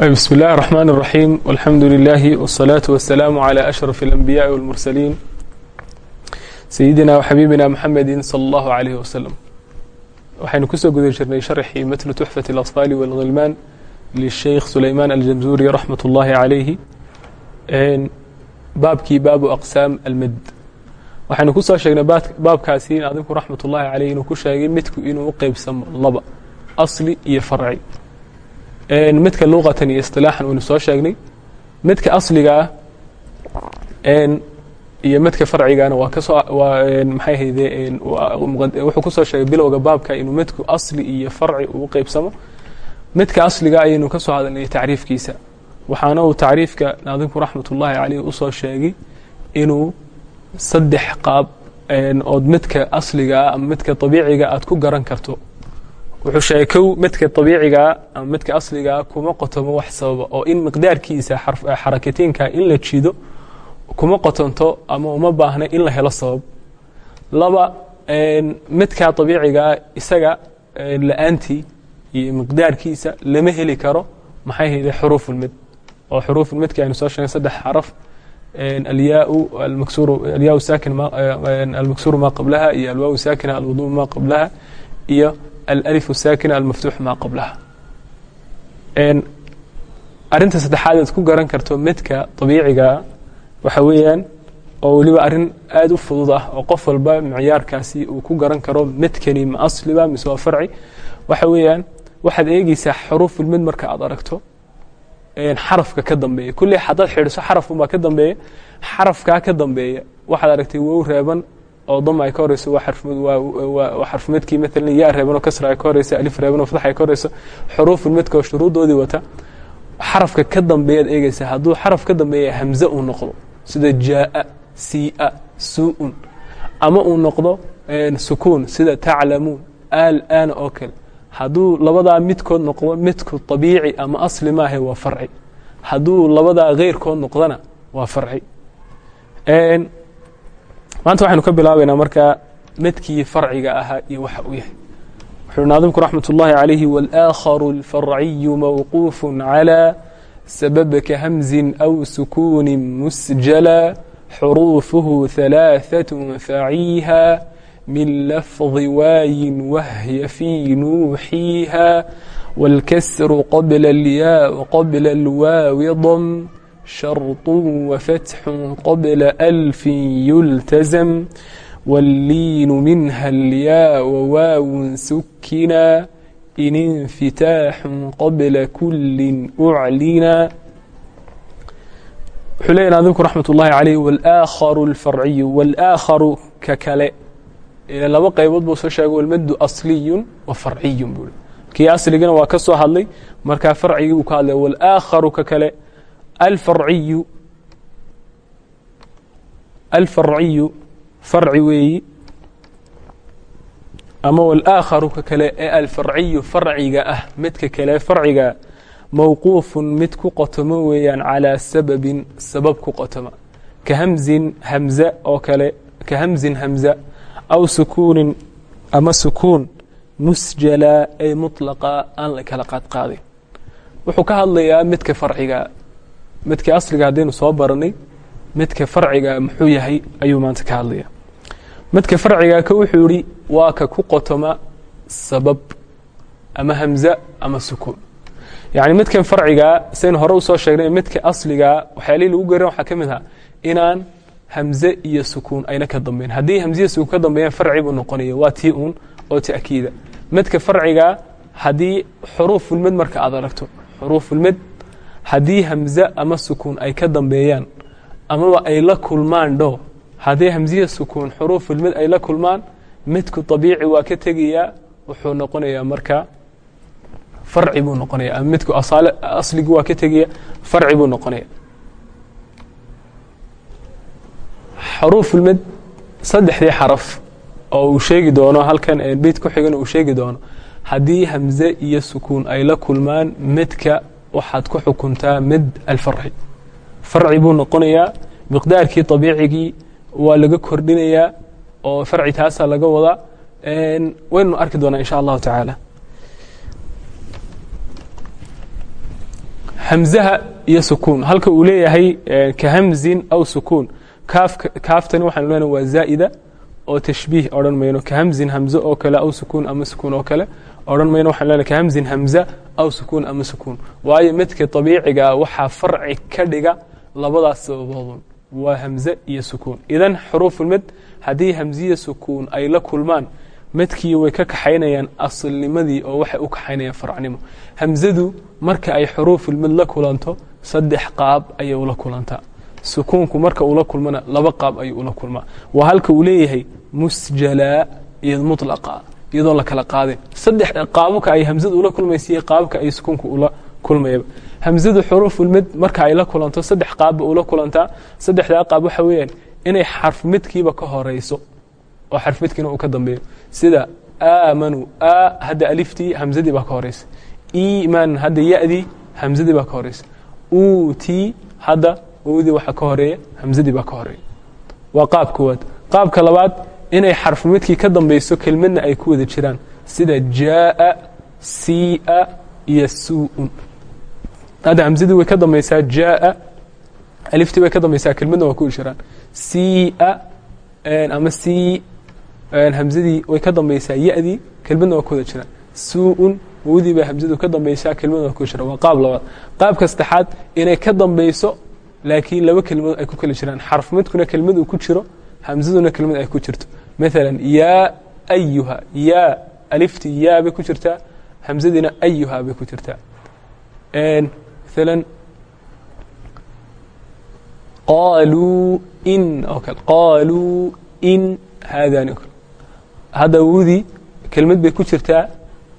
بسم الله الرحمن الرحيم والحمد لله والصلاة والسلام على أشرف الأنبياء والمرسلين سيدنا وxaبيبنا محمد صلى الله عليه وسلم waxaynu kusoo guda jirnay شharxii mتن تحفة الأطفال والغilman للشhيkh سulayman الجمزوري رحمة الlahi عaليهi baabkii baabu أqساam الmd waxaynu kusoo sheegnay baabkaasi in adinku raxmat الlahi عalيh inuu ku sheegay midku inuu u qeybsamo laba أصli iyo farci midka luqatan iyo isilaaxan waynu soo sheegnay. Midka asligaa iyo midka farcigana waa ka soo waa maxay hayde wuxuu ku soo sheegay bilowga baabka inuu midku asli iyo farci uu qeybsamo midka asliga ayaynu ka soo hadalnay tacriifkiisa. Waxaana uu tacriifka naadinku raxmat ullaahi caleyh u soo sheegay inuu saddex qaab ood midka asligaa ama midka dabiiciga aad ku garan karto wuxuu sheegay kow midka abiicigaa ama midka asligaa kuma qotomo wax sababa oo in miqdaarkiisa xarakatiinka in la jido kuma qotonto ama uma baahna in la helo sabab. Laba midka abiicigaa isaga la'aantii iyo miqdaarkiisa lama heli karo maxay hayde xuruufulmid oo xuruufulmidka aynu soo sheegay saddex xaraf alyaa sakin almaksuru ma qablaha iyo alwaaw saakina alwudu ma qablaha iyo alأlif saakina almaftuux maa qablaha arinta saddexaad aad ku garan karto midka طabiicigaa waxa weeyaan oo weliba arrin aad u fudud ah oo qof walba micyaarkaasi uu ku garan karo midkani ma asliba mise waa farci waxa weeyaan waxaad eegeysaa xuruufulmid marka aad aragto xarafka ka dambeeya kulli haddaad xidhiso xaraf unbaa ka dambeeya xarafkaa ka dambeeya waxaad aragtay wow reeban oo dam ay ka horeyso waa xarfumidkii maalan ya reeban oo kasra ay ka horeyso alif reeban oo fatax ay ka horeyso xuruuful midka oo shuruuddoodii wata xarafka ka dambeeyaad eegeysaa hadduu xaraf ka dambeeya hamze uu noqdo sida jaa'a siia suu-un ama uu noqdo sukuun sida taclamuun aal-aana oo kale hadduu labadaa midkood noqdo midku طabiici ama asli maahe waa farci hadduu labadaa keyrkood noqdona waa farci maanta waxaynu ka bilaabaynaa markaa midkii farciga ahaa iyo waxa uu yahay wuxuu naadimku raxmat ullahi calayhi wاlآakharu اlfarciyu mawquuf calى sababka hamzi aw sukuuni musjala xuruufuhu ثalaaثaة faciiha min lafظi waayin wahya fii nuuxiiha wاlkasru qabla اlyaa qabla اlwaawi dm شرط وفتح قبل ألف يلتزم واللين منها الياء وواو سكنا إن انفتاح قبل كل أعلنا xuley naadimku raxmat ullaahi caleyh wاlآakharu اlfarciyu wاlآakharu ka kale laba qaybood buu soo sheegay walmadu asliyun wa farciyun buu kii asligana waa ka soo hadlay markaa farcigii buu ka hadlay wاlآakharu ka kale alfarciyu alfarciyu farci weeyi ama walaakharu ka kale ee alfarciyu farciga ah midka kale farciga mowquufun mid ku qotomo weeyaan calaa sababin sabab ku qotoma. ka hamzin hamza oo kale ka hamzin hamza aw sukuunin ama sukuun musjala ay mutlaqa aan la kala qaadqaadin wuxuu ka hadlayaa midka farcigaa midka asliga haddaynu soo baranay midka farciga muxuu yahay ayuu maanta ka hadlaya midka farciga ka wuxuu yihi waa ka ku qotoma sabab ama hamza ama sukuun yacni midkan farcigaa saynu hore u soo sheegnay midka asligaa waxyaalihii lagu garan waxaa ka mid ah inaan hamze iyo sukuun ayna ka dambeyn. Haddii hamziya sukuun ka dambeeyaan farci buu noqonaya waa tii uun oo ta'kiida midka farcigaa haddii xuruufulmid marka aad aragto xuruufulmid haddii hamze ama sukuun ay ka dambeeyaan amaba ay la kulmaan dho haddii hamziya sukuun xuruufulmid ay la kulmaan midku طabiici waa ka tegayaa wuxuu noqonayaa marka farci buu noqonaya ama midku asligi waa ka tegaya farci buu noqonaya xuruufulmid saddexdii xaraf oo uu sheegi doono halkan beyt ku xigan uu sheegi doono haddii hamze iyo sukuun ay la kulmaan midka waxaad ku xukuntaa mid alfarci. Farci buu noqonayaa miqdaarkii طabiicigii waa laga kordhinayaa oo farci taasaa laga wadaa. Waynu arki doonaa in sha allahu tacaala. Hamzaha iyo sukuun. Halka uu leeyahay ka hamzin aw sukuun. Kaaftani waxaanu leenahay waa zaa'ida oo tashbiih odhan mayno. Ka hamzin hamzo oo kale aw sukuun ama sukuun oo kale odhan mayno. Waxaan leenahay ka hamzin hamza aw sukuun ama sukuun waayo midka dabiicigaa waxaa farci ka dhiga labadaas sababoodun. Waa hamze iyo sukuun idan xuruufulmid haddii hamziya sukuun ay la kulmaan midkii way ka kaxaynayaan asalnimadii oo waxay u kaxaynayaan farcnimo hamzadu marka ay xuruufulmid la kulanto saddex qaab ayay ula kulantaa. Sukuunku marka ula kulmana laba qaab ayuu ula kulmaa. Waa halka uu leeyahay musjalaa iyo mulaqa iyadoon la kala qaadin saddex qaababka ay hamzadu ula kulmaysa iyo qaababka ay sukuunku ula kulmayaba. Hamzadu xuruufulmid marka ay la kulanto saddex qaabba ula kulantaa saddexdaa qaab waxa weeyaan inay xarf midkiiba ka horeyso oo xarf midkiina uu ka dambeeyo. Sida aamanu a hadda aliftii hamzadii baa ka horeysa. Iman hadda yadii hamzadii baa ka horeysa. Utii hadda wowdii waxaa ka horreeya hamzadii baa ka horreeya. Waa qaab koowaad. Qaabka labaad inay xarfu midkii ka dambeyso kelmadna ay ku wada jiraan. Sida jaaa sia iyo suun hadda hamzadii way ka dambeysaa jaaa aliftii way ka dambeysaa kelmadna waa ku wada jiraan. Sia ama si hamzadii way ka dambeysaa yadii kelmadna waa ku wada jiraan. Suun wowdii baa hamzadu ka dambeysaa kelmadna waa ku wada jiraan. Waa qaab labaad. Qaabka saddexaad inay ka dambeyso laakiin laba kelmadood ay ku kala jiraan. Xarf midkuna kelmad uu ku jiro hamzaduna kelmad ay ku jirto maala yaa ayuha yaa aliftii yaa bay ku jirtaa hamzadiina ayuha bay ku jirtaa maala qaaluu in oo kale qaaluu in haadani o kale hadda wudii kelmad bay ku jirtaa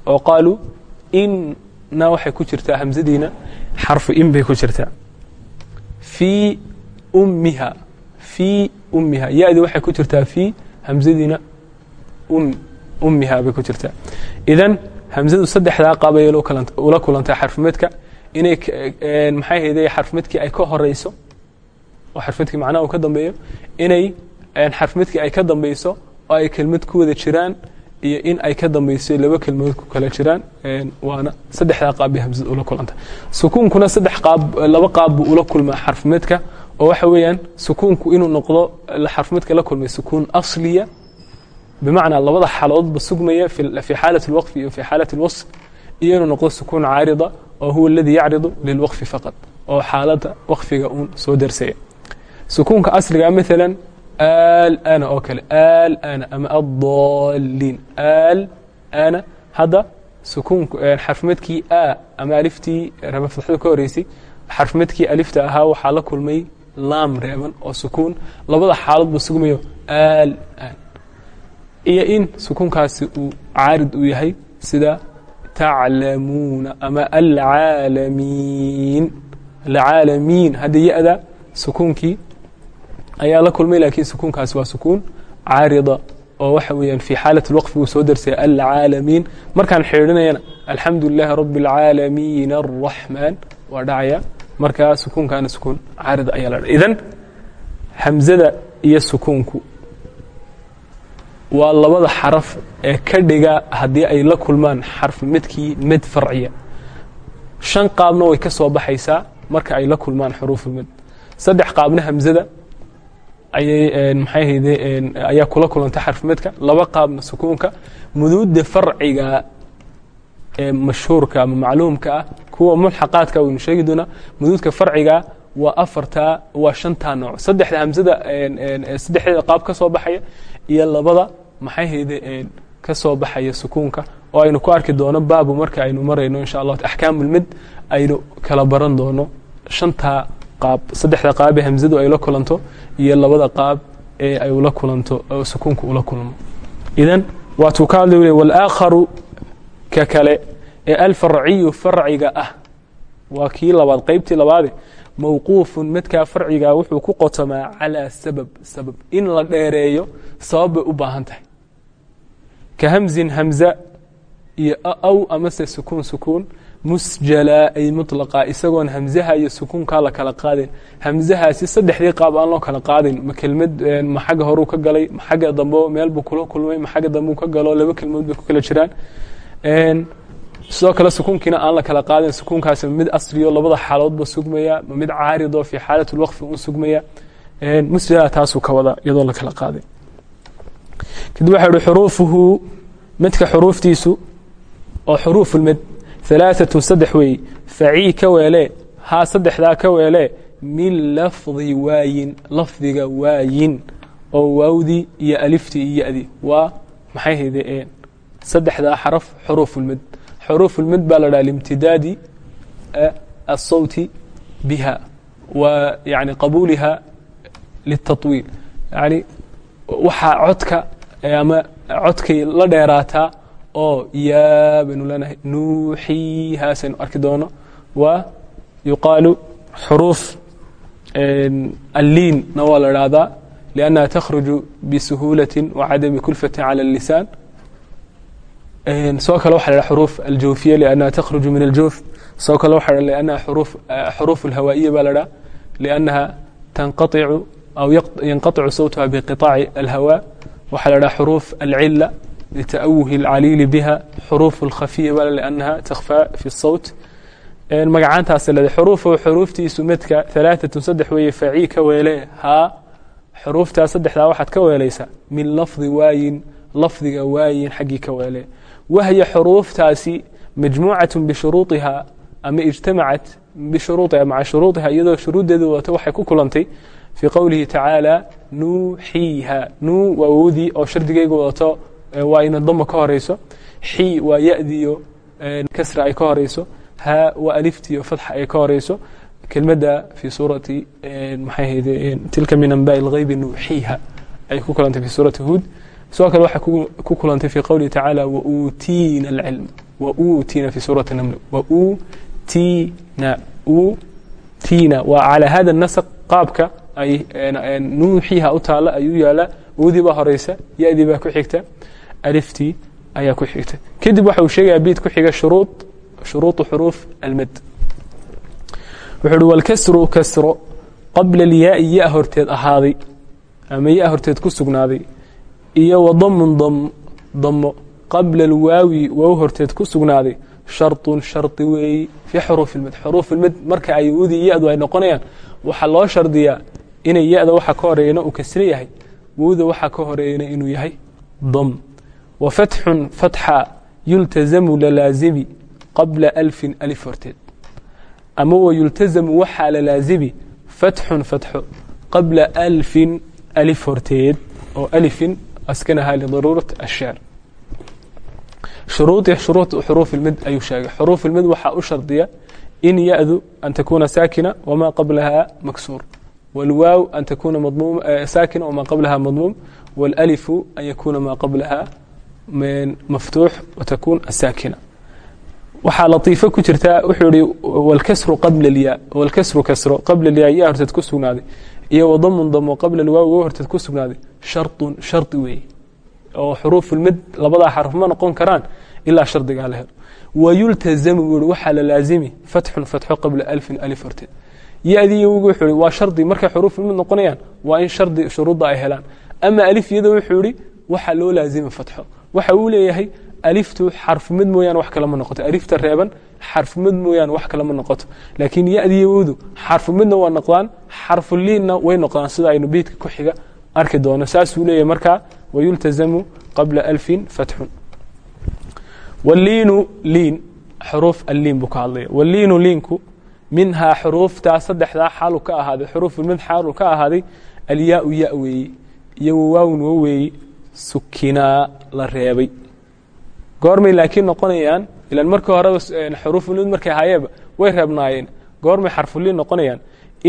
oo qaaluu inna waxay ku jirtaa hamzadiina xarfu in bay ku jirtaa fii ummiha fii ummiha ya-dii waxay ku jirtaa fii hamzadiina ummiha bay ku jirtaa. Idan hamzadu saddexdaa qaabay ula kulantay xarfumedka inay maxay hayday xarfumedkii ay ka horeyso oo xarfumedkii macnaha uu ka dambeeyo inay xarfumedkii ay ka dambeyso oo ay kelmad ku wada jiraan iyo in ay ka dambeyso laba kelmadood ku kala jiraan waana saddexdaa qaab bay ula kulantay. Sukuunkuna saddex qaab laba qaab buu ula kulmaa xarfumedka oo waxa weeyaan sukuunku inuu noqdo xarfumedka la kulmay sukuun asliya bimacnaa labada xaaladoodba sugmaya fi xaalat اlwaqfi iyo fi xaalat اlwasf iyo inuu noqdo sukuun caarida oo huwa aladii yacridu lilwaqfi faqad oo xaaladda waqfiga uun soo darsaya. Sukuunka asliga maala alana oo kale alana ama addaliin alana hadda xarfumedkii a ama aliftii raba fatxada ka horeysay xarfumedkii alifta ahaa waxaa la kulmay laam reeban oo sukuun labada xaaladba sugmayo alan iyo in sukuunkaasi uu caarid uu yahay sida taclamuuna ama alcaalamiin alcaalamiin hadda ya-da sukuunkii ayaa la kulmay laakiin sukuunkaasi waa sukuun caarida oo waxa weeyaan fi xaalat اlwaqfi uu soo darsaya alcaalamiin markaan xidhinayana alxamdu lilahi rabi اlcaalamiin الraxmaan waa dhacaya marka sukuunkaana sukuun caarida ayaa la idan hamzada iyo sukuunku waa labada xaraf ee ka dhiga haddii ay la kulmaan xarf midkii mid farciya. Shan qaabna way ka soo baxaysaa marka ay la kulmaan xuruufulmid saddex qaabna hamzada ayay maxay hayde ayaa kula kulantay xarfmidka laba qaabna sukuunka muduuda farciga ee mashhuurka ama macluumka ah kuwa mulxaqaadka waynu sheegi doonaa muduudka farciga waa afartaa waa shantaa nooc. Saddexda hamzada saddexdeeda qaab ka soo baxaya iyo labada maxay hayde ka soo baxaya sukuunka oo aynu ku arki doono baabu marka aynu marayno insha allah. Axkaamulmid aynu kala baran doono shantaa qaab saddexda qaabee hamzadu ay la kulanto iyo labada qaab ee ay ula kulanto sukuunka ula kulmo. Idan waatuu ka hadlay walaakharu ka kale ee alfarciyu farciga ah. Waa kii labaad. Qeybtii labaade mawquufun midkaa farciga wuxuu ku qotomaa calaa sabab sabab in la dheereeyo sabab bay u baahan tahay. Ka hamzin hamza iyo aw amase sukuun sukuun musjalaa ay mطlaqa isagoon hamzaha iyo sukuunkaa la kala qaadin. Hamzahaasi saddexdii qaab aan loo kala qaadin. Ma kelmad ma horuu ka galay ma xagga dambe meel buu kula kulmay ma xagga ka galo laba kelmadood bay ku kala jiraan sidoo kale sukuunkiina aan la kala qaadin sukuunkaasi mid asriyo labada xaaloodba sugmaya ma mid caaridoo fi xaalat lwaqfi un sugmaya musjada taasuu ka wada iyadoo la kala qaaday kadib waxa uhi xuruufuhu midka xuruuftiisu oo xuruufulmid halaaثatun saddex weeye facii ka weelee haa saddexdaa ka weelee min lafdi waayin lafdiga waayin oo waawdii iyo aliftii iyo yadii waa maxay haydeen saddexdaa xaraf xuruufulmid xuruufulmad baa la dhaha limtidaadi asawti biha wa yani qabuuliha liltatwiil yani waxaa codka ama codkay la dheeraataa oo yaa baynu leenahay nuuxii haasaynu arki doono waa yuqaalu xuruuf alliinna waa la dhahdaa liannaha takhruju bisuhuulati wacadami kulfatin cala اllisaan sidoo kale waxa la xuruuf aljawfiya لأnnaha تkhruج min الjawf sidoo kale waxa لأnnaha xuruuf xuruuf الhawaaئiya baa la dhaha لأnnaha tanqaطicu aw yanqaطicu sawtuha bqiطaaci الhawاء waxaa la dhaha xuruuf alcila lita'awuhi اlcaliili biha xuruuf اlkhafiya baa لأnnaha تkhfى fi الsawt magacaantaas leedahay xuruufo xuruuftiisu midka ثalaaثaة saddex weeye facii ka weele haa xuruuftaa saddexdaa waxaad ka weelaysaa min lafdi waayin lafdiga waayin xaggii ka weele wahya xuruuftaasi majmuucat bishuruuiha ama ijtamacat bishuruuiha maca shuruuiha iyadoo shuruuddeeda wadato waxay ku kulantay fii qowlihi tacaala nuuxiiha nuu waa awodii oo shardigeyga wadato waa ina dama ka horeyso xi waa yadiyo kasra ay ka horeyso ha waa aliftiyo fatxa ay ka horeyso kelmadda fii suurati maxay hayde tilka min anbaai اlgeybi nuuxiiha ay ku kulantay fii suurati huud sidoo kale waxaa ku kulantay fi qowlihi tacaala wauutiina alcilm wauutiina fi suurati naml wauutiina uutiina waa calaa hada nasq qaabka ay nuuxiha u taala ayuu yaalaa uudii baa horaysa ku xigta aliftii ayaa ku xigta. Kadib waxa uu sheegayaa biid ku xiga shuruu shuruuطu xuruuf almad. Wuxuu uhi walkasru kasro qabla alyaai ya horteed ahaaday ama ya horteed ku sugnaaday iyo wadamun dam damo qabla alwaawi wow horteed ku sugnaaday. Sharطun shardi weeyi fii xuruuf ilmad xuruuf ilmad marka ay wowdii ya-du ay noqonayaan waxaa loo shardiyaa inay ya-da waxa ka horeeyana uu kasre yahay. Wowda waxaa ka horeeyana inuu yahay dam. Wa fatxun fatxa yultazamu lalaazimi qabla alfin alif horteed. Ama wa yultazamu waxaa la laazimi fatxun fatxo qabla alfin alif horteed oo alifin askanaha lidaruurat ashecr shuruudi shuruud xuruuf ilmid ayuu sheegay xuruuf ilmid waxaa u shardiya in ya-du an takuuna saakina wma qablaha maksuur wاlwaaw an takuna saakina wma qablaha madmuum wاlأlifu an yakuna ma qablaha maftuux watakun asaakina waxaa latiifo ku jirtaa wuxuu ihi wlkasru qabla اlya wlkasru kasro qabla اlya ya horteed ku sugnaaday iyo wadamun damo qabla اlwaaw wo horteed ku sugnaaday sharطun shardi weeye oo xuruuf ulmid labadaa xarf ma noqon karaan ilaa shardigaa la helo. Wayultazamu buu i waxaa la laazimi fatxun fatxo qabla alfin alif horteed. Ya-dii yowigu wuxuu ihi waa shardi markay xuruuf ulmid noqonayaan waa in shardi shuruudda ay helaan. Ama alif iyada wuxuu ihi waxaa loo laazimi fatxo waxa uu leeyahay aliftu xarfumid mooyaane wax kalama noqoto alifta reeban xarfumid mooyaane wax kalama noqoto. Laakiin ya-dii yowdu xarfumidna waa noqdaan xarfuliinna way noqdaan sida aynu beydka ku xiga arki doono. Saasuu leeyahay markaa wayultazamu qabla alfin fatxun waliinu liin xuruuf alliin buu ka hadlaya waliinu liinku minhaa xuruuftaa saddexdaa xaalu ka ahaaday xuruufulmid xaalu ka ahaaday alyaau ya weeyi iyo wawaawun wo weeyi sukinaa la reebay. Goormay laakiin noqonayaan ilan markii horeba xuruufulmid markay ahayeeba way reebnaayeen goormay xarfuliin noqonayaan.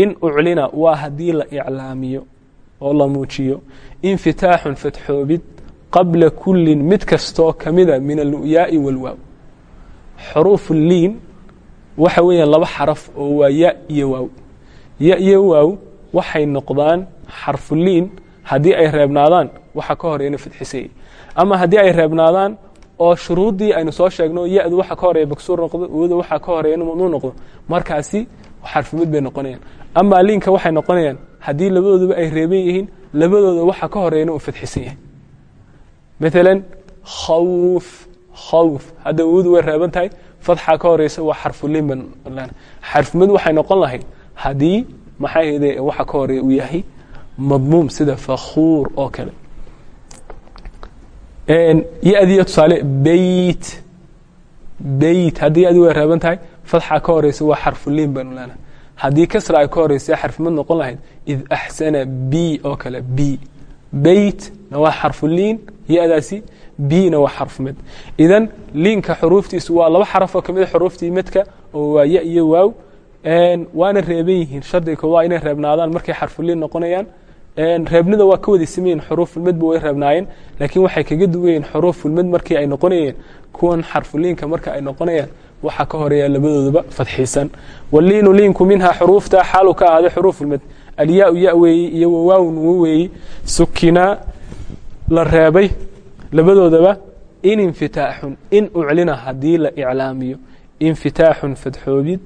In uclina waa haddii la iclaamiyo oo la muujiyo. Infitaaxun fatxoobid qabla kullin mid kastoo ka mida min alyaai walwaaw. Xuruuf liin waxa weeyaan laba xaraf oo waa ya iyo waaw. Ya iyo waaw waxay noqdaan xarfuliin haddii ay reebnaadaan waxa ka horeeyana fadxisay ama haddii ay reebnaadaan oo shuruuddii aynu soo sheegno ya-du waxa ka horreeya baksuur noqdo wada waxa ka horeeyana mamnuuc noqdo. Markaasi xarfumid bay noqonayaan. Ama liinka waxay noqonayaan haddii labadooduba ay reeban yihiin labadooda waxa ka horeeyana uu fadxisan yahay. Maalan khawf khawf. Hadda wowdu way reeban tahay fatxa ka horeysa waa xarfuliin xarfumad waxay noqon lahayd haddii ahayde waxa ka horreeya uu yahay madmuum sida fakhuur oo kale ya-diya tusaale beyt. Beyt haddii adi way reeban tahay fatxa ka horeysa waa xarfuliin baanu leenahay. Haddii kasra ay ka horeysa xarfumad noqon lahayd id axsana b oo kale b beyt na waa xarfuliin ya-daasi bna waa xarfumad idan liinka xuruuftiisu waa laba xaraf oo ka mid a xuruuftii medka oo waa ya iyo waaw. Waana reeban yihiin shardiga waa inay reebnaadaan markay xarfuliin noqonayaan reebnida waa ka wada sameyihin xuruufulmadba way reebnaayeen laakiin waxay kaga duwayiin xuruufulmad markii ay noqonayeen kuwan xarfuliinka marka ay noqonayaan waxaa ka horreeya labadoodaba fadxiisan. Waliinu liinku minhaa xuruufta xaalu ka ahaaday xuruufulmad alyaau ya weeyi iyo wawaawun wa weeyi sukinaa la reebay labadoodaba in infitaaxun in uclina haddii la iclaamiyo. Infitaaxun fadxoobid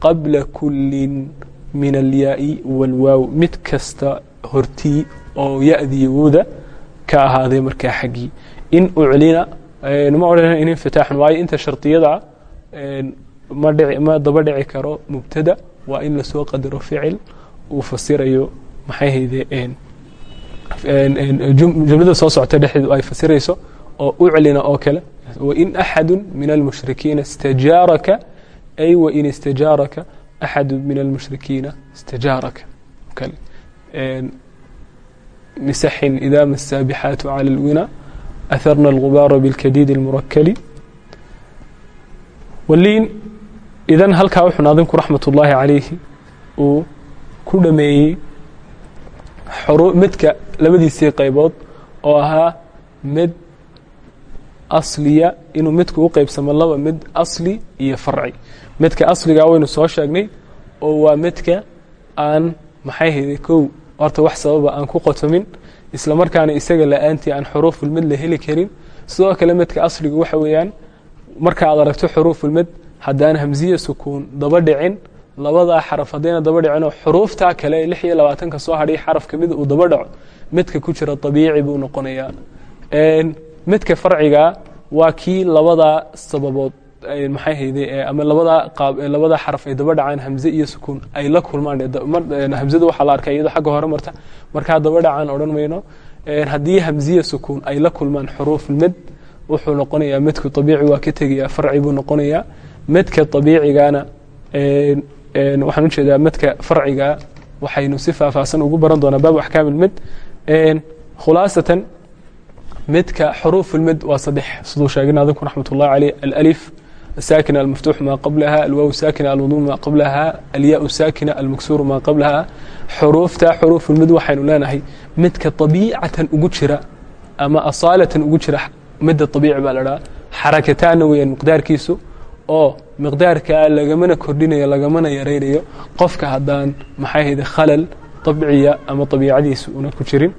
qabla kullin min alyaai walwaaw mid kasta hortii oo ya-dii wowda ka ahaaday markaa xaggii in uclina ma odhan in infitaaxun waayo. Inta shardiyada ma daba dhici karo mubtada waa in la soo qadaro ficil uu fasirayo. Maxay hayde jumlada soo socota dhexdeedu ay fasirayso oo uclina oo kale. Wain axadu min almushrikiina istajaaraka ay wain istajaaraka axadu min almushrikiina istajaaraka. Kale مسح إذا ما السابحات على الونا أثرنا الغبار بالكديد المركل واللين إذن halkaa wuxuu naadinku raxmat ullaahi calayhi uu ku dhameeyey midka labadiisii qaybood oo ahaa mid asliya inuu midku u qeybsamo laba mid asli iyo farci midka asligaa waynu soo sheegnay oo waa midka aan maxay hayday kow horta wax sababa aan ku qotomin isla markaana isaga la'aantii aan xuruufulmad la heli karin. Sidoo kale midka asliga waxa weeyaan marka aad aragto xuruufulmad haddaan hamziya sukuun daba dhicin labadaa xaraf haddayna daba dhicinoo xuruuftaa kale lix iyo labaatanka soo hadhay xaraf kamida uu daba dhaco midka ku jira abiici buu noqonayaa. Midka farcigaa waa kii labadaa sababood maxay hayday ama labadaa qaab labadaa xaraf ay daba dhacaan hamze iyo sukuun ay la kulmaan hamzada waxaa la arkay iyadoo xagga hore marta. Markaa daba dhacaan odhan mayno haddii hamziya sukuun ay la kulmaan xuruufulmad wuxuu noqonayaa midku abiici waa ka tegayaa farci buu noqonayaa. Midka abiicigana waxaan u jeedaa midka farcigaa waxaynu si faahfaahsan ugu baran doonaa baabu axkaam ilmad khulaasatan midka xuruufulmad waa saddex. Siduu sheegin adinku raxmat ullahi caleyh alأlif الساكنة المفتوح ما قبلها الواو ساكنة الوضوم ما قبلها الياء ساكنة المكسور ما قبلها xuruufta xuruufulmid waxaynu leenahay midka طabiicatan ugu jira ama asaalatan ugu jira midda طabiici baa la dhaha xarakataana weeyaan miqdaarkiisu oo miqdaarkaa lagamana kordhinayo lagamana yaraynayo qofka haddaan maxay hayde khalal طabciya ama طabiicadiisa una ku jirin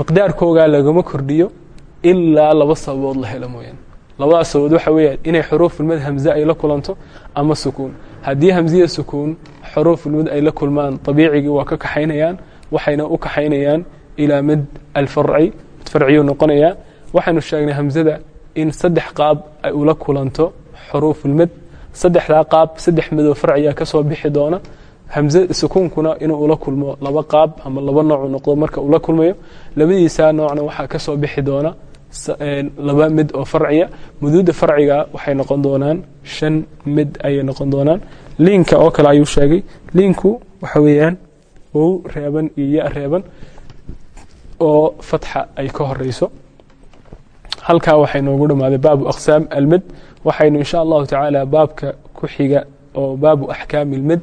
miqdaarkoogaa lagama kordhiyo ilaa laba sababood la helo mooyaan labadaas sababood waxa weeyaan inay xuruufulmad hamze ay la kulanto ama sukuun. Haddii hamziya sukuun xuruufulmad ay la kulmaan طabiicigii waa ka kaxaynayaan waxayna u kaxaynayaan ilaa mid alfarci mid farciyuu noqonayaa waxaynu sheegnay hamzada in saddex qaab ay ula kulanto xuruufulmad saddexdaa qaab saddex midoo farciya ka soo bixi doona. Hamze sukuunkuna inuu ula kulmo laba qaab ama laba noocu noqdo marka uu la kulmayo. Labadiisaa noocna waxaa ka soo bixi doona laba mid oo farciya. Muduuda farciga waxay noqon doonaan shan mid ayay noqon doonaan. Liinka oo kale ayuu sheegay. Liinku waxa weeyaan wow reeban iyo ya reeban oo fatxa ay ka horeyso. Halkaa waxay noogu dhammaaday baabu aqsaam almed waxaynu insha allahu tacaala baabka ku xiga oo baabu axkaami ilmed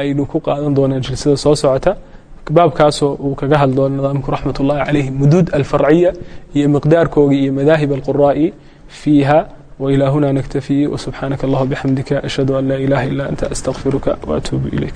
aynu ku qaadan doonaa jilsada soo socota baabkaasoo uu kaga hadlo nidaamku raxmat ullahi calayhi muduud alfarciya iyo miqdaarkoogii iyo madaahib alquraa'i fiiha wailaa hunaa naktafi wasubxaanaka allah bixamdika ashhadu an laa ilaaha illa anta astaqfiruka waatuubu ilayk.